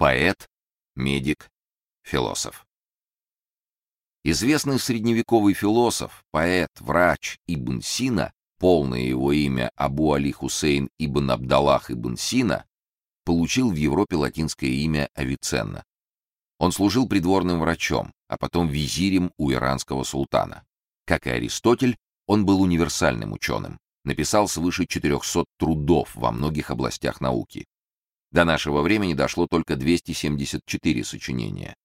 поэт, медик, философ. Известный средневековый философ, поэт, врач Ибн Сина, полное его имя Абу Али Хусейн ибн Абдаллах ибн Сина, получил в Европе латинское имя Авиценна. Он служил придворным врачом, а потом визирем у иранского султана. Как и Аристотель, он был универсальным ученым, написал свыше 400 трудов во многих областях науки. До нашего времени дошло только 274 сочинения.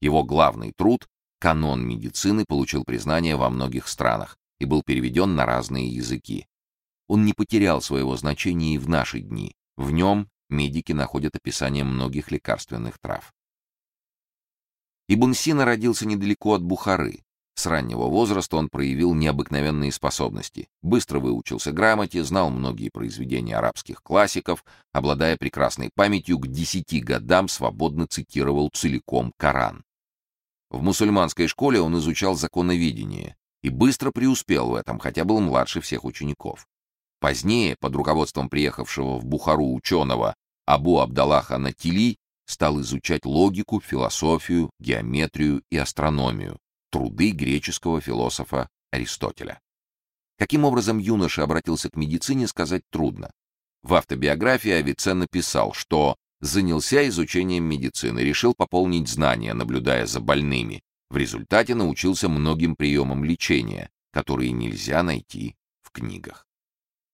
Его главный труд «Канон медицины» получил признание во многих странах и был переведен на разные языки. Он не потерял своего значения и в наши дни. В нем медики находят описание многих лекарственных трав. Ибн Сина родился недалеко от Бухары, с раннего возраста он проявил необыкновенные способности. Быстро выучился грамоте, знал многие произведения арабских классиков, обладая прекрасной памятью, к десяти годам свободно цитировал целиком Коран. В мусульманской школе он изучал законоведение и быстро преуспел в этом, хотя был младше всех учеников. Позднее, под руководством приехавшего в Бухару ученого Абу Абдаллаха Натили, стал изучать логику, философию, геометрию и астрономию, труды греческого философа Аристотеля. Каким образом юноша обратился к медицине, сказать трудно. В автобиографии Авиценна писал, что занялся изучением медицины, решил пополнить знания, наблюдая за больными. В результате научился многим приемам лечения, которые нельзя найти в книгах.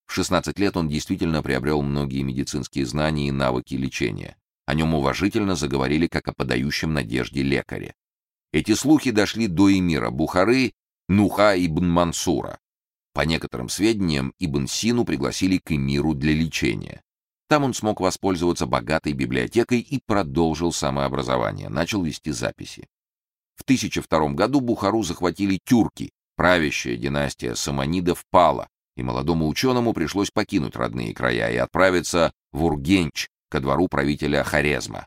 В 16 лет он действительно приобрел многие медицинские знания и навыки лечения. О нем уважительно заговорили как о подающем надежде лекаре. Эти слухи дошли до эмира Бухары Нуха ибн Мансура. По некоторым сведениям, Ибн Сину пригласили к эмиру для лечения. Там он смог воспользоваться богатой библиотекой и продолжил самообразование, начал вести записи. В 1002 году Бухару захватили тюрки, правящая династия саманидов пала, и молодому ученому пришлось покинуть родные края и отправиться в Ургенч, ко двору правителя Хорезма.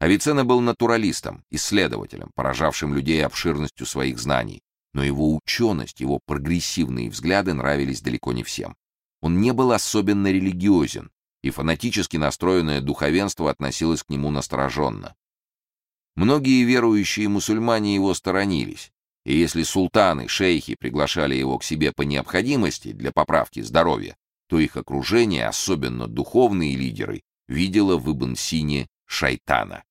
Авиценна был натуралистом, исследователем, поражавшим людей обширностью своих знаний, но его ученость, его прогрессивные взгляды нравились далеко не всем. Он не был особенно религиозен, и фанатически настроенное духовенство относилось к нему настороженно. Многие верующие мусульмане его сторонились, и если султаны, шейхи приглашали его к себе по необходимости для поправки здоровья, то их окружение, особенно духовные лидеры, видело в Ибн Сине шайтана.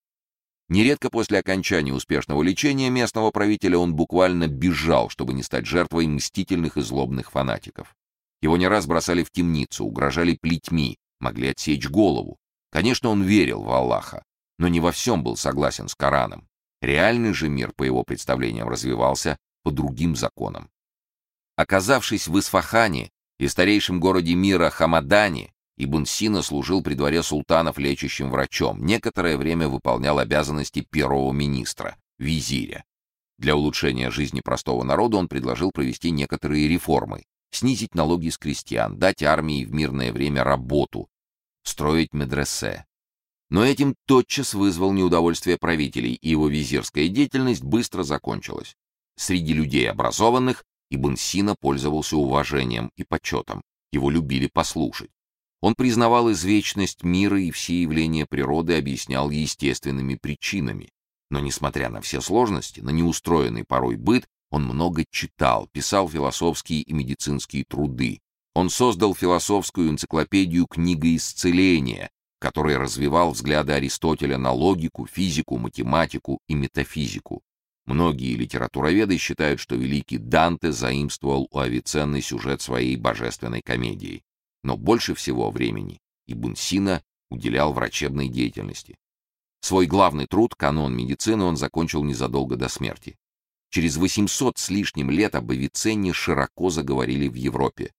Нередко после окончания успешного лечения местного правителя он буквально бежал, чтобы не стать жертвой мстительных и злобных фанатиков. Его не раз бросали в темницу, угрожали плетьми, могли отсечь голову. Конечно, он верил в Аллаха, но не во всем был согласен с Кораном. Реальный же мир, по его представлениям, развивался по другим законам. Оказавшись в Исфахане и старейшем городе мира Хамадане, Ибн Сина служил при дворе султанов лечащим врачом, некоторое время выполнял обязанности первого министра, визиря. Для улучшения жизни простого народа он предложил провести некоторые реформы, снизить налоги с крестьян, дать армии в мирное время работу, строить медресе. Но этим тотчас вызвал неудовольствие правителей, и его визирская деятельность быстро закончилась. Среди людей образованных Ибн Сина пользовался уважением и почетом, его любили послушать. Он признавал извечность мира и все явления природы объяснял естественными причинами. Но несмотря на все сложности, на неустроенный порой быт, он много читал, писал философские и медицинские труды. Он создал философскую энциклопедию «Книга исцеления», который развивал взгляды Аристотеля на логику, физику, математику и метафизику. Многие литературоведы считают, что великий Данте заимствовал у Авиценны сюжет своей божественной комедии но больше всего времени Ибн Сина уделял врачебной деятельности. Свой главный труд «Канон медицины» он закончил незадолго до смерти. Через 800 с лишним лет об Авиценне широко заговорили в Европе.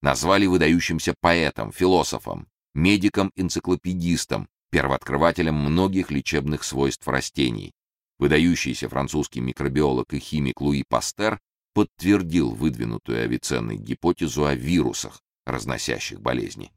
Назвали выдающимся поэтом, философом, медиком-энциклопедистом, первооткрывателем многих лечебных свойств растений. Выдающийся французский микробиолог и химик Луи Пастер подтвердил выдвинутую Авиценной гипотезу о вирусах, разносящих болезни.